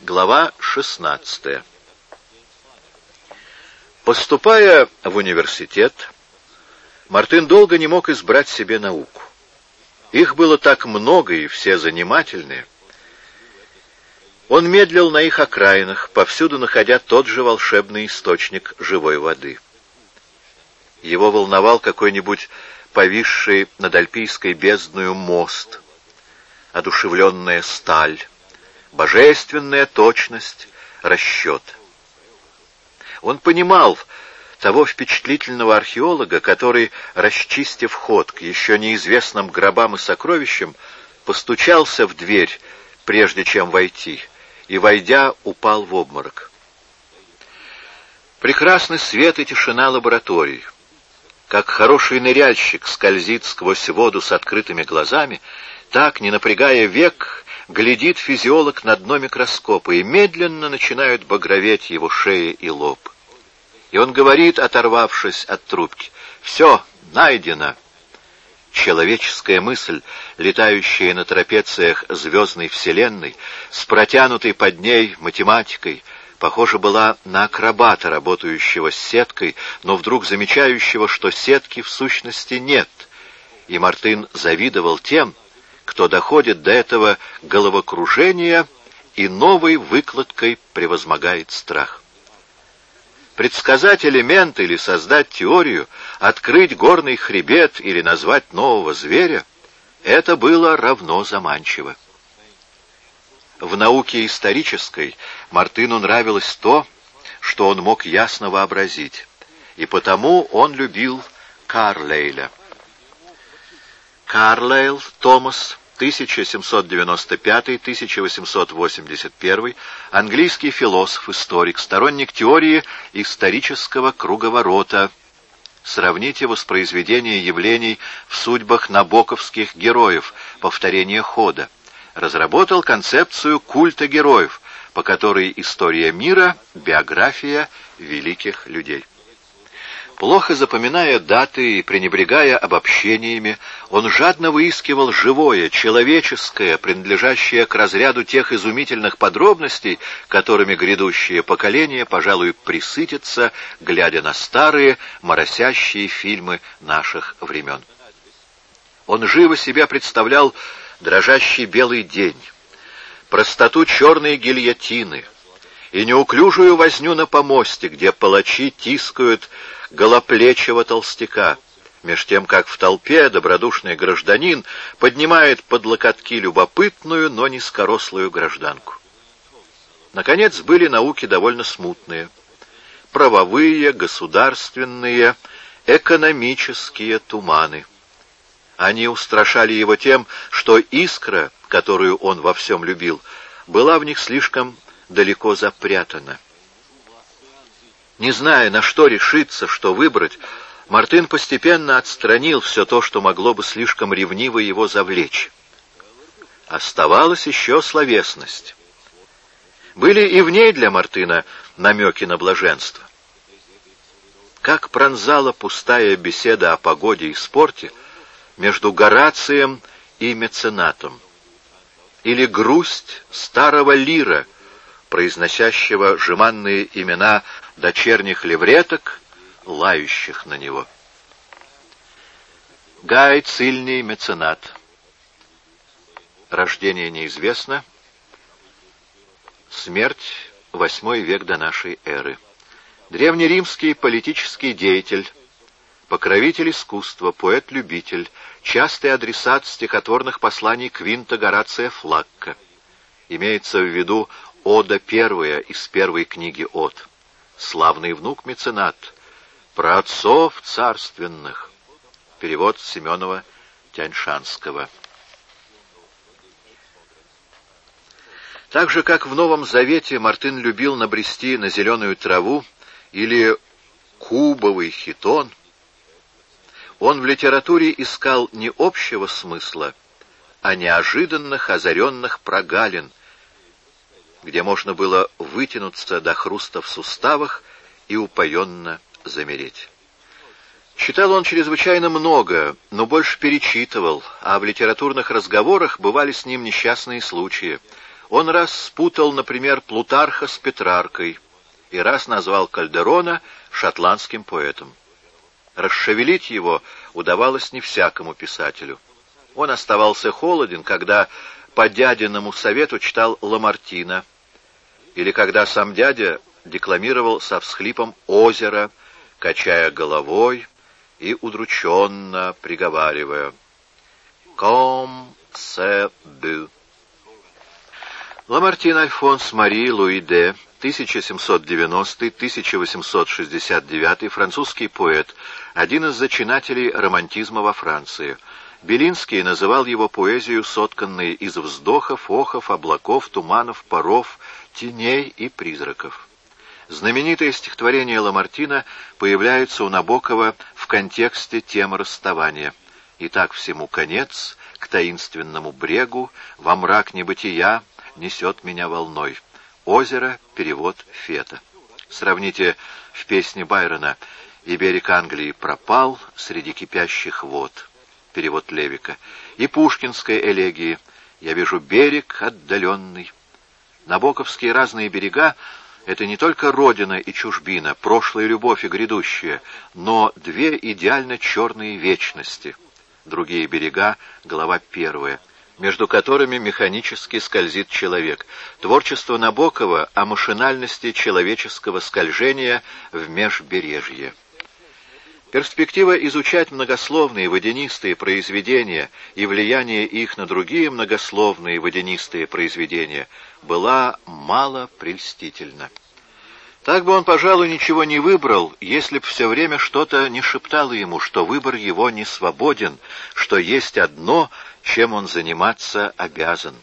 Глава 16. Поступая в университет, Мартын долго не мог избрать себе науку. Их было так много и все занимательные. Он медлил на их окраинах, повсюду находя тот же волшебный источник живой воды. Его волновал какой-нибудь повисший над альпийской бездною мост, одушевленная сталь, божественная точность расчет. Он понимал того впечатлительного археолога, который, расчистив ход к еще неизвестным гробам и сокровищам, постучался в дверь, прежде чем войти, и, войдя, упал в обморок. Прекрасный свет и тишина лаборатории. Как хороший ныряльщик скользит сквозь воду с открытыми глазами, так, не напрягая век, глядит физиолог на дно микроскопа, и медленно начинают багроветь его шея и лоб. И он говорит, оторвавшись от трубки, «Все, найдено!» Человеческая мысль, летающая на трапециях звездной вселенной, с протянутой под ней математикой, похоже, была на акробата, работающего с сеткой, но вдруг замечающего, что сетки в сущности нет. И Мартын завидовал тем, кто доходит до этого головокружения и новой выкладкой превозмогает страх. Предсказать элемент или создать теорию, открыть горный хребет или назвать нового зверя — это было равно заманчиво. В науке исторической Мартыну нравилось то, что он мог ясно вообразить, и потому он любил Карлейля. Карлейл Томас 1795-1881, английский философ, историк, сторонник теории исторического круговорота. Сравните воспроизведение явлений в судьбах набоковских героев, повторение хода. Разработал концепцию культа героев, по которой история мира — биография великих людей. Плохо запоминая даты и пренебрегая обобщениями, он жадно выискивал живое, человеческое, принадлежащее к разряду тех изумительных подробностей, которыми грядущее поколение, пожалуй, присытится, глядя на старые, моросящие фильмы наших времен. Он живо себя представлял дрожащий белый день, простоту черной гильотины и неуклюжую возню на помосте, где палачи тискают голоплечего толстяка, меж тем, как в толпе добродушный гражданин поднимает под локотки любопытную, но низкорослую гражданку. Наконец, были науки довольно смутные. Правовые, государственные, экономические туманы. Они устрашали его тем, что искра, которую он во всем любил, была в них слишком далеко запрятана. Не зная, на что решиться, что выбрать, Мартын постепенно отстранил все то, что могло бы слишком ревниво его завлечь. Оставалась еще словесность. Были и в ней для Мартына намеки на блаженство. Как пронзала пустая беседа о погоде и спорте между Горацием и меценатом. Или грусть старого лира, произносящего жеманные имена дочерних левреток, лающих на него. Гай Цильний меценат. Рождение неизвестно. Смерть — восьмой век до нашей эры. Древнеримский политический деятель, покровитель искусства, поэт-любитель, частый адресат стихотворных посланий Квинта Горация Флакка. Имеется в виду Ода первая из первой книги От славный внук меценат, про отцов царственных. Перевод Семенова Тяньшанского. Так же, как в Новом Завете Мартын любил набрести на зеленую траву или кубовый хитон, он в литературе искал не общего смысла, а неожиданных озаренных прогалин, где можно было вытянуться до хруста в суставах и упоенно замереть. Читал он чрезвычайно много, но больше перечитывал, а в литературных разговорах бывали с ним несчастные случаи. Он раз спутал, например, Плутарха с Петраркой и раз назвал Кальдерона шотландским поэтом. Расшевелить его удавалось не всякому писателю. Он оставался холоден, когда по дядиному совету читал Ламартина, или когда сам дядя декламировал со всхлипом «Озеро», качая головой и удрученно приговаривая «Ком се бю». Ламартин Альфонс Мари Луи де 1790-1869, французский поэт, один из зачинателей романтизма во Франции. Белинский называл его поэзию, сотканной из вздохов, охов, облаков, туманов, паров, теней и призраков. Знаменитое стихотворение Ламартина появляется у Набокова в контексте темы расставания. «Итак, всему конец, к таинственному брегу, во мрак небытия несет меня волной». Озеро, перевод Фета. Сравните в песне Байрона «И берег Англии пропал среди кипящих вод», перевод Левика, и пушкинской элегии «Я вижу берег отдаленный». Набоковские разные берега — это не только родина и чужбина, прошлая любовь и грядущее, но две идеально черные вечности. Другие берега — глава первая — между которыми механически скользит человек. Творчество Набокова о машинальности человеческого скольжения в межбережье. Перспектива изучать многословные водянистые произведения и влияние их на другие многословные водянистые произведения была мало прельстительна. Так бы он, пожалуй, ничего не выбрал, если б все время что-то не шептало ему, что выбор его не свободен, что есть одно, чем он заниматься обязан.